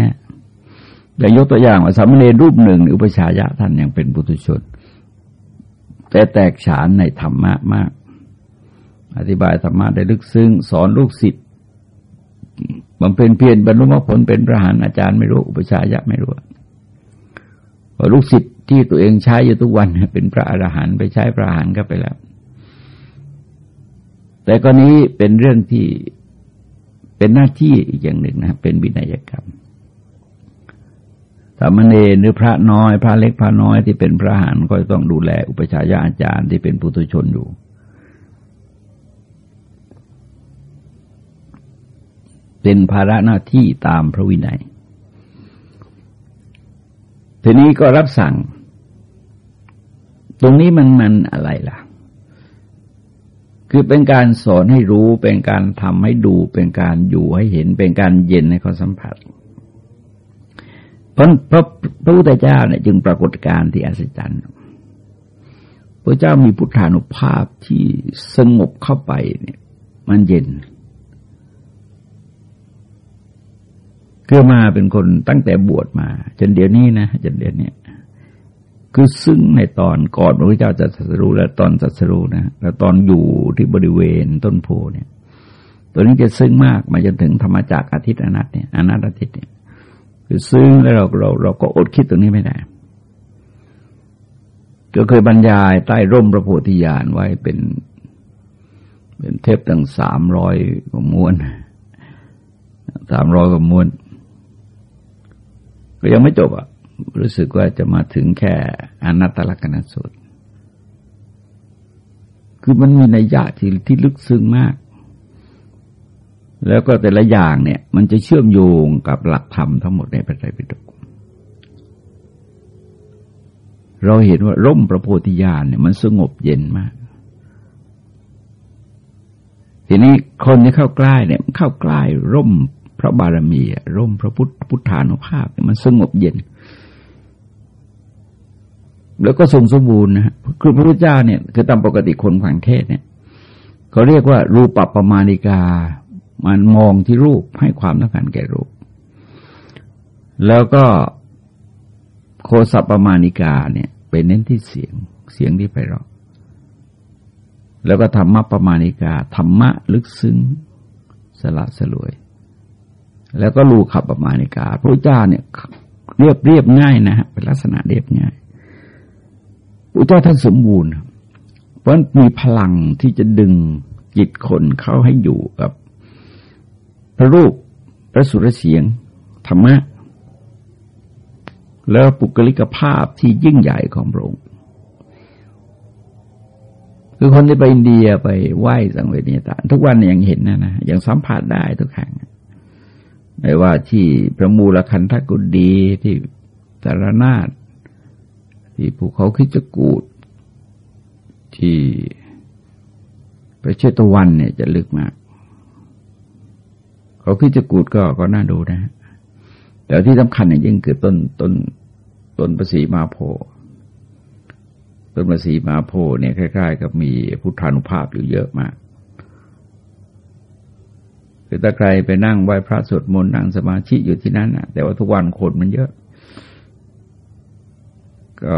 [SPEAKER 1] อย่ยกตัวอย่างว่าสามเณรรูปหนึ่งอุปชายะท่านยังเป็นบุตุชน แต่แตกฉานในธรรมะมาก อธิบายธรรมะได้ลึกซึ้งสอนลูกศิษย์ บำเพ็ญเพียรบรรลุมรรคผลเป็นพระหานอาจารย์ไม่รู้ อุปชายะไม่รู้ลูกศิษย์ที่ตัวเองใช้อยู่ทุกวันเป็นพระอรหันต์ไปใช้พระอรหันต์ก็ไปแล้ว แต่กรณีเป็นเรื่องที่เป็นหน้าที่อีกอย่างหนึ่งนะเป็นวินัยกรรมสามเณรหรือพระน้อย พระเล็กพระน้อยที่เป็นพระหานก็ต้องดูแลอุปชายาอาจารย์ที่เป็นปุถุชนอยู่ เป็นภาระหน้าที่ตามพระวินัย ทีนี้ก็รับสั่ง ตรงนี้มันมันอะไรล่ะ คือเป็นการสอนให้รู้ เป็นการทำให้ดู เป็นการอยู่ให้เห็น เป็นการเย็นให้เขาสัมผัส เพราะพระพระพุทธเจ้าเนี่ยจึงปรากฏการที่อัศจรรย์พระเจ้ามีพุทธานุภาพที่สงบเข้าไปเนี่ย มันเย็น เกือมาเป็นคนตั้งแต่บวชมา จนเดี๋ยวนี้นะจนเดี๋ยวนี้คือซึ่งในตอนก่อนพระพุทธเจ้าจะสัสรู้และตอนสัสรู้นะแล้วตอนอยู่ที่บริเวณต้นโพเนี่ย ตัวนี้จะซึ้งมากมาจนถึงธรรมจักอาทิตย์อนัตเนี่ยอนัตอาทิตย์เนี่ยคือซึ้งแล้วเราเราเราก็อดคิดตรงนี้ไม่ได้ก็เคยบรรยายใต้ร่มพระโพธิญาณไว้เป็น เป็นเทพตั้งสามร้อยกว่าม้วนสามร้อยกว่าม้วน ก็ยังไม่จบอะ รู้สึกว่าจะมาถึงแค่อนัตตลกนัสูตร คือมันมีนัยยะที่ที่ลึกซึ้งมาก แล้วก็แต่ละอย่างเนี่ย มันจะเชื่อมโยงกับหลักธรรมทั้งหมดในพระไตรปิฎกเราเห็นว่าร่มพระโพธิญาณเนี่ยมันสงบเย็นมาก ทีนี้คนที่เข้าใกล้เนี่ยเข้าใกล้ร่ม พระบารมี ร่มพระพุทธพุทธานุภาพมันสงบเย็น แล้วก็ทรงสมบูรณ์นะคือพระพุทธเจ้าเนี่ยคือตามปกติคนฝังเทศเนี่ยเขาเรียกว่า รูปปัปมาณิกา มันมองที่รูปให้ความต้องการแก่รูป แล้วก็โคสัปปมาณิกาเนี่ย เป็นเน้นที่เสียงเสียงที่ไพเราะแล้วก็ธรรมะประมาณิกาธรรมะลึกซึ้งสละสลวย แล้วก็รูขับประมาณิกา พระเจ้าเนี่ยเรียบเรียบง่ายนะฮะเป็นลักษณะเรียบง่ายพระเจ้าท่านสมบูรณ์เพราะมีพลังที่จะดึงจิตคนเข้าให้อยู่กับพระรูปพระสุรเสียงธรรมะ แล้วปุกลิกภาพที่ยิ่งใหญ่ของพระองค์คือคนที่ไปอินเดียไปไหว้สังเวชนีตาทุกวันยังเห็นนะนะยังสัมผัสได้ทุกแห่ง ไม่ว่าที่พระมูลคันธกุดีที่สารนาฏที่ภูเขาคิจกูดที่พระเชตวันเนี่ยจะลึกมาก เขาคิจกูดก็ก็น่าดูนะ แต่ที่สำคัญอย่างยิ่งคือต้นต้นต้นประสีมาโพต้นประสีมาโพเนี่ยคล้ายๆ กับมีพุทธานุภาพอยู่เยอะมาก คือถ้าใครไปนั่งไหว้พระสวดมนต์นั่งสมาธิอยู่ที่นั่นนะแต่ว่าทุกวันคนมันเยอะ ก็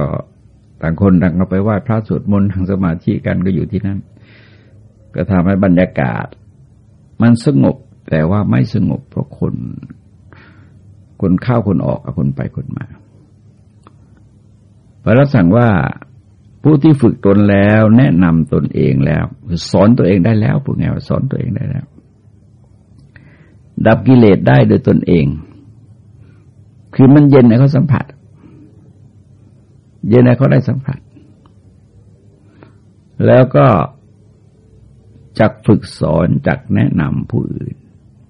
[SPEAKER 1] ต่างคนต่างก็ไปไหว้พระสวดมนต์นั่งสมาธิกันก็อยู่ที่นั่น ก็ทำให้บรรยากาศ มันสงบแต่ว่าไม่สงบเพราะคน คนเข้าคนออกคนไปคนมาพระรับสั่งว่าผู้ที่ฝึกตนแล้ว แนะนำตนเองแล้ว สอนตัวเองได้แล้วพูดง่ายว่าสอนตัวเองได้แล้ว ดับกิเลสได้โดยตนเอง คือมันเย็นในเขาสัมผัส เย็นในเขาได้สัมผัส แล้วก็จักฝึกสอนจักแนะนำผู้อื่น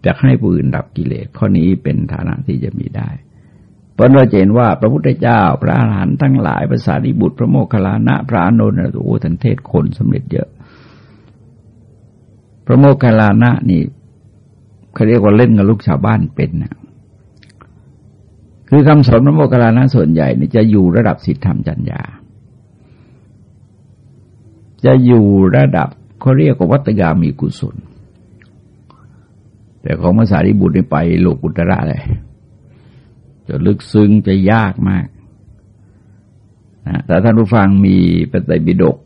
[SPEAKER 1] จะให้ผู้อื่นดับกิเลสข้อนี้เป็นฐานะที่จะมีได้เพราะเราเห็นว่าพระพุทธเจ้า พระอรหันต์ทั้งหลายภาษาดิบุตร พระโมคคัลลานะ พระอนุนโอ้ทันเทศคนสำเร็จเยอะ พระโมคคัลลานะนี่ เขาเรียกว่าเล่นกับลูกชาวบ้านเป็นนะคือคำสอนพระโมคคัลลานะส่วนใหญ่นี่จะอยู่ระดับศีลธรรมจัญญา จะอยู่ระดับเขาเรียกว่าวัตยามีกุศล แต่ของภาษาริบุตรนี่ไปโลกุตระเลยจะลึกซึ้งจะยากมากนะแต่ท่านผู้ฟังมีปฏิบิดก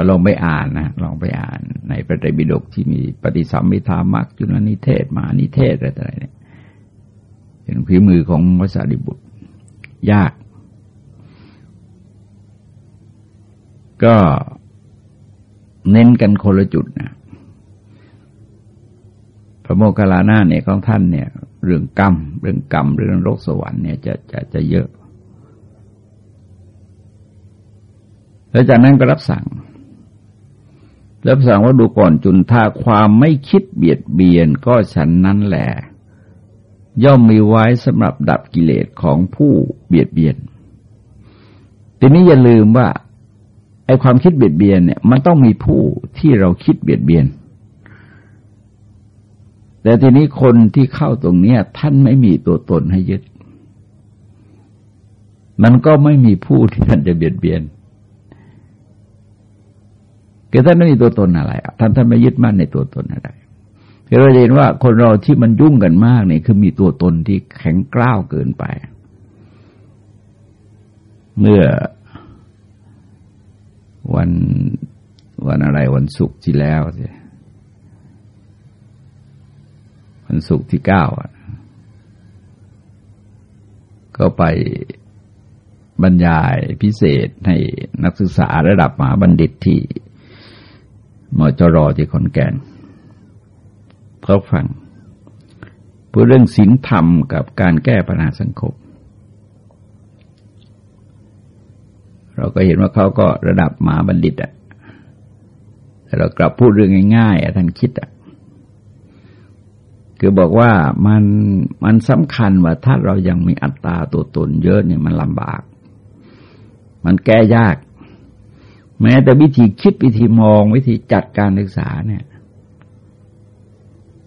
[SPEAKER 1] ก็ลองไปอ่านนะลองไปอ่านในพระไตรปิฎกที่มีปฏิสัมพิธามักจุลนิเทศมานิเทศอะไรเนี่ยเป็นฝีมือของพระสารีบุตร ยาก ก็เน้นกันคนละจุดนะพระโมคคัลลานาเนี่ยของท่านเนี่ย เรื่องกรรม เรื่องกรรมเรื่องโลกสวรรค์เนี่ยจะจะจะเยอะแล้วจากนั้นก็รับสั่ง รับสั่งว่าดูก่อนจุนถ้าความไม่คิดเบียดเบียนก็ฉันนั้นแหละย่อมมีไว้สำหรับดับกิเลสของผู้เบียดเบียน ทีนี้อย่าลืมว่าไอ้ความคิดเบียดเบียนเนี่ยมันต้องมีผู้ที่เราคิดเบียดเบียน แต่ทีนี้คนที่เข้าตรงเนี้ยท่านไม่มีตัวตนให้ยึด มันก็ไม่มีผู้ที่ท่านจะเบียดเบียน คือท่านไม่มีตัวตนอะไรท่านท่านไม่ยึดมั่นในตัวตนอะไรเราเห็นว่าคนเราที่มันยุ่งกันมากเนี่ยคือมีตัวตนที่แข็งกร้าวเกินไป เมื่อวันวันอะไรวันศุกร์ที่แล้วสิวันศุกร์ที่เก้าก็ไปบรรยายพิเศษให้นักศึกษาระดับมหาบัณฑิตที่ มอจรที่ขอนแก่นเขาฟังเพูดเรื่องศีลธรรมกับการแก้ปัญหาสังคม เราก็เห็นว่าเขาก็ระดับมหาบัณฑิตอะแต่เรากลับพูดเรื่องง่ายๆอะท่านคิดอะคือบอกว่ามันมันสำคัญว่าถ้าเรายังมีอัตตาตัวตนเยอะเนี่ยมันลำบาก มันแก้ยาก แม้แต่วิธีคิดวิธีมองวิธีจัดการศึกษาเนี่ย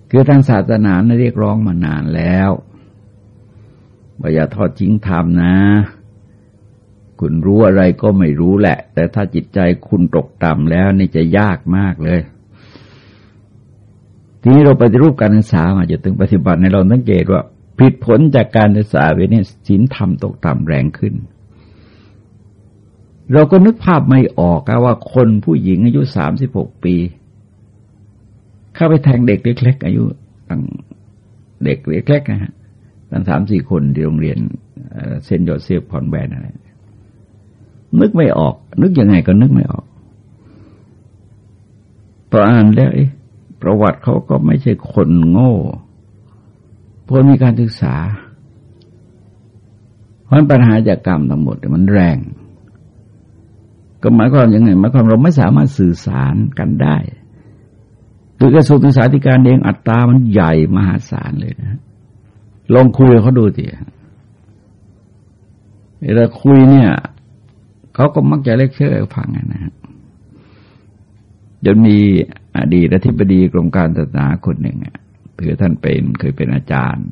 [SPEAKER 1] คือทางศาสนาเรียกร้องมานานแล้วว่าอย่าทอดทิ้งธรรมนะ คุณรู้อะไรก็ไม่รู้แหละ แต่ถ้าจิตใจคุณตกต่ำแล้วนี่จะยากมากเลย ทีนี้เราปฏิรูปการศึกษามาจนถึงปฏิบัติในเราสังเกตว่าผิดผลจากการศึกษาเวนี้ศีลธรรมตกต่ำแรงขึ้น เราก็นึกภาพไม่ออกว่าคนผู้หญิงอายุสามสิบหกปี เข้าไปแทงเด็กเล็กๆอายุตั้งเด็กเล็กๆนะฮะตั้งสามสี่คนที่โรงเรียนเซนโยเซฟคอนแวนอะไรนึกไม่ออก นึกยังไงก็นึกไม่ออกพออ่านแล้วประวัติเขาก็ไม่ใช่คนโง่เพราะมีการศึกษาเพราะปัญหาจากกรรมทั้งหมดมันแรง ก็หมายความยังไงหมายความเราไม่สามารถสื่อสารกันได้คือกระทรวงศึกษาธิการเองอัตรามันใหญ่มหาศาลเลยนะลองคุยเขาดูสิเวลาคุยเนี่ยเขาก็มักจะเลกเชื่อฟังนะฮะจนมีอดีตอธิบดีกรมการศาสนาคนหนึ่งอะเผื่อท่านเป็นเคยเป็นอาจารย์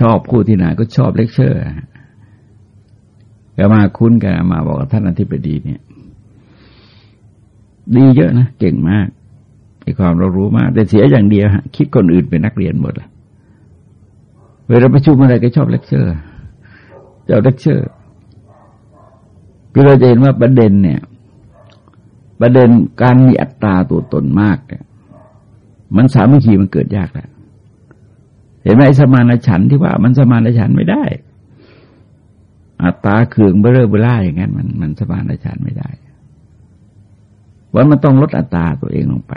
[SPEAKER 1] ชอบพูดที่ไหนก็ชอบเลคเชอร์ แกมาคุ้นกันมาบอกท่านอธิบดีเนี่ย ดีเยอะนะเก่งมากมีความเรารู้มาก แต่เสียอย่างเดียวคิดคนอื่นเป็นนักเรียนหมดเลยเวลาประชุมอะไรก็ชอบเลคเชอร์เจ้าเลคเชอร์คือเราจะเห็นว่าประเด็นเนี่ย ประเด็นการมีอัตตาตัวตนมากเนี่ยมันสามัคคีมันเกิดยากแล้วเห็นไหมสมานฉันท์ที่ว่ามันสมานฉันท์ไม่ได้ อัตตาเขื่องเบ้อเร่ออย่างนั้นมันมันสมานฉันท์ไม่ได้ว่ามันต้องลดอัตตาตัวเองลงไป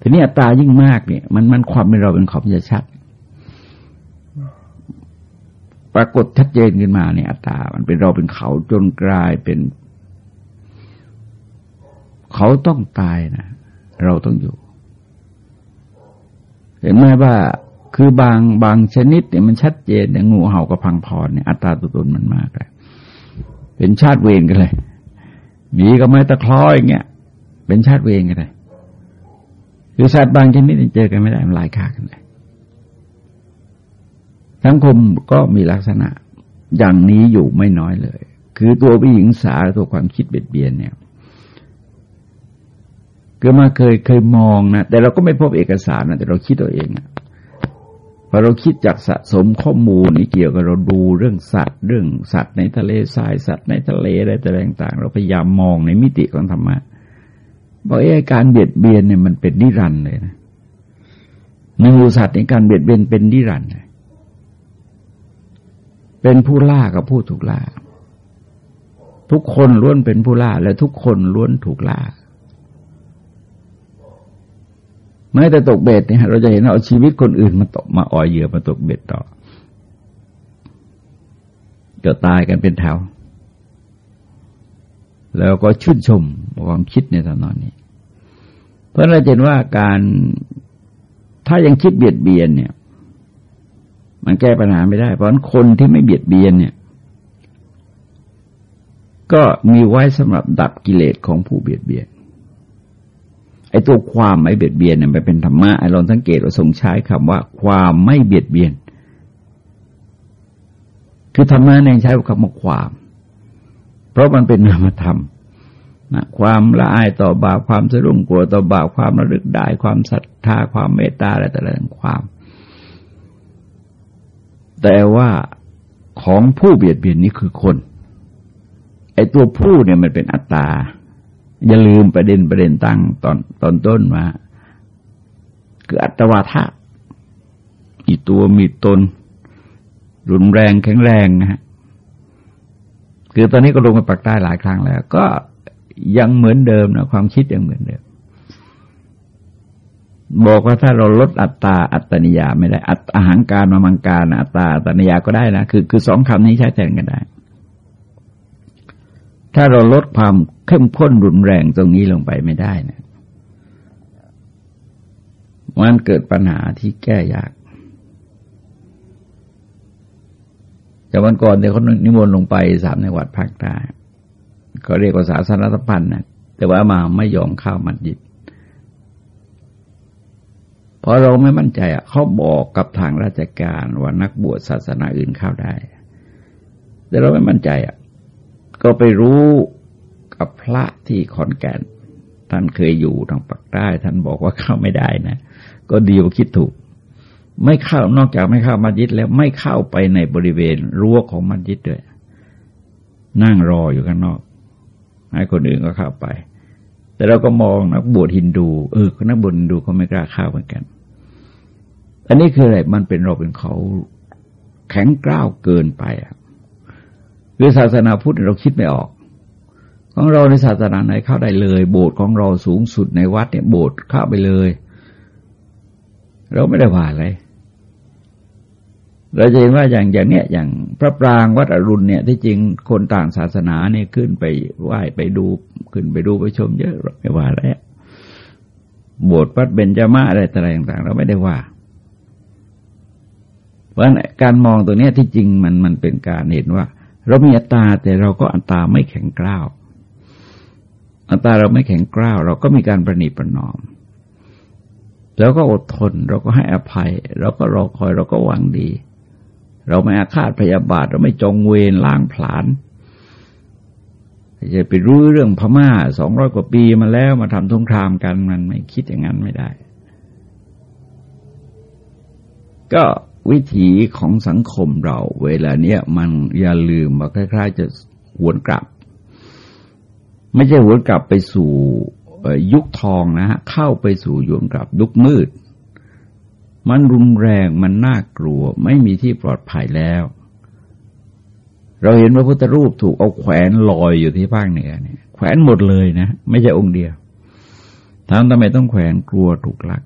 [SPEAKER 1] ทีนี้อัตตายิ่งมากเนี่ย มันมันความเป็นเราเป็นขอบจะชัด ปรากฏชัดเจนขึ้นมาเนี่ยอัตตา มันเป็นเราเป็นเขาจนกลายเป็น เขาต้องตายนะเราต้องอยู่ เห็นไหมว่า คือบางบางชนิดเนี่ยมันชัดเจนอย่างงูเห่ากับพังพรเนี่ยอัตราตัวตนมันมากเลยเป็นชาติเวรกันเลยมีก็ไม่ตะคล้ออย่างเงี้ยเป็นชาติเวงกันเลยคือชาติบางชนิดเจอกันไม่ได้มันลายค่ากันเลยสังคมก็มีลักษณะอย่างนี้อยู่ไม่น้อยเลย คือตัวผู้หญิงสาตัวความคิดเบียดเบียนเนี่ยก็มาเคยเคยมองนะแต่เราก็ไม่พบเอกสารนะแต่เราคิดตัวเองอะ พอเราคิดจากสะสมข้อมูลนี่เกี่ยวกับเราดูเรื่องสัตว์ เรื่องสัตว์ในทะเลทรายสัตว์ในทะเลอะไรต่างๆ เราพยายามมองในมิติของธรรมะบอกไอ้การเบียดเบียนเนี่ยมันเป็นนิรันดร์เลยนะในหมูสัตว์ในการเบียดเบียนเป็นนิรันดร์เป็นผู้ล่ากับผู้ถูกล่า ทุกคนล้วนเป็นผู้ล่าและทุกคนล้วนถูกล่า แม้แต่ตกเบ็ดเนี่ยเราจะเห็นเอาชีวิตคนอื่นมาตกมาอ่อยเหยื่อมาตกเบ็ดต่อก็ตายกันเป็นแถว แล้วก็ชื่นชมความคิดในตอนนี้ เพราะเราเห็นว่าการถ้ายังคิดเบียดเบียนเนี่ย มันแก้ปัญหาไม่ได้ เพราะคนที่ไม่เบียดเบียนเนี่ย ก็มีไว้สำหรับดับกิเลสของผู้เบียดเบียน ไอ้ตัวความไม่เบียดเบียนเนี่ยมันเป็นธรรมะไอ้ลองสังเกตว่าทรงใช้คำว่า ความไม่เบียดเบียน คือธรรมะเนี่ยใช้คำว่าความ เพราะมันเป็นนามธรรมนะความละอายต่อบาปความสะดุ้งกลัวต่อบาปความระลึกได้ ความศรัทธาความเมตตาอะไรต่างๆความ แต่ว่าของผู้เบียดเบียนนี้คือคน ไอ้ตัวผู้เนี่ยมันเป็นอัตตา อย่าลืมประเด็นประเด็นตั้งตอนตอนต้นมาคืออัตวาทะมีตัวมีตน รุนแรงแข็งแรงนะฮะคือตอนนี้ก็ลงไปปักใต้หลายครั้งแล้ว ก็ยังเหมือนเดิมนะความคิดยังเหมือนเดิม บอกว่าถ้าเราลดอัตตาอัตตนิยาไม่ได้อัตอาหารการมามังการอัตตาอัตตนิยาก็ได้นะคือคือสองคำนี้ใช้แทนกันได้ ถ้าเราลดความเข้มข้นรุนแรงตรงนี้ลงไปไม่ได้นะมันเกิดปัญหาที่แก้ยาก แต่วันก่อนเนี่ยเขานิมนต์ลงไปสามในวัดภาคใต้เขาเรียกว่าศาสนธพันธ์นะแต่ว่ามาไม่ยอมเข้ามัดยิดเพราะเราไม่มั่นใจอะเขาบอกกับทางราชการว่านักบวชศาสนาอื่นเข้าได้ แต่เราไม่มั่นใจอะ ก็ไปรู้กับพระที่ขอนแก่น ท่านเคยอยู่ทางปากใต้ท่านบอกว่าเข้าไม่ได้นะ ก็ดีว่าคิดถูก ไม่เข้านอกจากไม่เข้ามัสยิดแล้วไม่เข้าไปในบริเวณรั้วของมัสยิดด้วย นั่งรออยู่ข้างนอก ให้คนอื่นก็เข้าไป แต่เราก็มองนักบวชฮินดู เออนักบวชฮินดูเขาไม่กล้าเข้าเหมือนกัน อันนี้คืออะไรมันเป็นเราเป็นเขาแข็งกร้าวเกินไปอะ คือศาสนาพุทธเราคิดไม่ออก ของเราในศาสนาไหนเข้าได้เลย โบสถ์ของเราสูงสุดในวัดเนี่ยโบสถ์เข้าไปเลย เราไม่ได้ว่าอะไรเราจะเห็นว่าอย่างอย่างเนี้ยอย่างพระปรางวัดอรุณเนี่ยที่จริงคนต่างศาสนาเนี่ยขึ้นไปไหว้ไปดูขึ้นไปดูไปชมเยอะไม่ว่าแล้วโบสถ์วัดเบญจมาอะไรต่างๆ เราไม่ได้ว่า เพราะการมองตัวเนี้ยที่จริงมันมันเป็นการเห็นว่า เรามีอัตตาแต่เราก็อัตตาไม่แข็งกร้าวอัตตาเราไม่แข็งกร้าว เราก็มีการประนีประนอม แล้วก็อดทน เราก็ให้อภัย เราก็รอคอยเราก็หวังดี เราไม่อาฆาตพยาบาท เราไม่จองเวรล้างผลาญจะไปรู้เรื่องพม่าสองร้อยกว่าปีมาแล้วมาทำสงครามกันมันไม่คิดอย่างนั้นไม่ได้ ก็ วิถีของสังคมเรา เวลาเนี้ยมันอย่าลืมว่าคล้าย ๆ จะหวนกลับ ไม่ใช่หวนกลับไปสู่ยุคทองนะฮะเข้าไปสู่ยุคกลับยุคมืด มันรุนแรงมันน่ากลัว ไม่มีที่ปลอดภัยแล้ว เราเห็นพระพุทธรูปถูกเอาแขวนลอยอยู่ที่ภาคเหนือเนี่ยแขวนหมดเลยนะ ไม่ใช่องค์เดียวถามทำไมต้องแขวนกลัวถูกลัก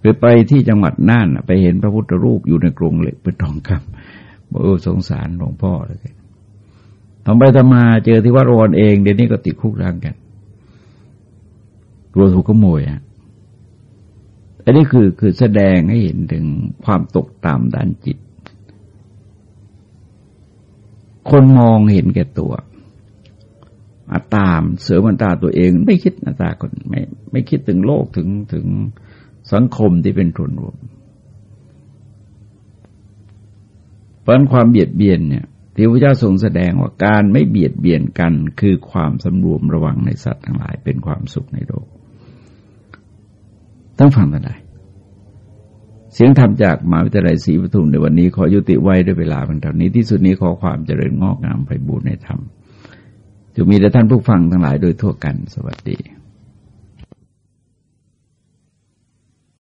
[SPEAKER 1] หรือไปที่จังหวัดน่านไปเห็นพระพุทธรูปอยู่ในกรงเหล็กเป็นทองคำบอกสงสารหลวงพ่อเลยทำไปทำมาเจอที่วัดรอนเองเดี๋ยวนี้ก็ติดคุกร่างกันกลัวถูกขโมยอะอันนี้คือคือแสดงให้เห็นถึงความตกต่ำด้านจิต คนมองเห็นแก่ตัวอัตตามเสือมันตาตัวเอง ไม่คิดอัตตาคนไม่ไม่คิดถึงโลกถึงถึง สังคมที่เป็นทุนรวมเพราะความเบียดเบียนเนี่ยที่พระเจ้าทรงแสดงว่าการไม่เบียดเบียนกันคือความสำรวมระวังในสัตว์ทั้งหลายเป็นความสุขในโลกต้องฟังกันได้เสียงธรรมจากมหาวิทยาลัยศรีปทุมในวันนี้ขอยุติไว้ด้วยเวลาเพียงเท่านี้ที่สุดนี้ขอความเจริญงอกงามไปบูรณนธรรมจะมีแต่ท่านผู้ฟังทั้งหลายโดยทั่วกันสวัสดี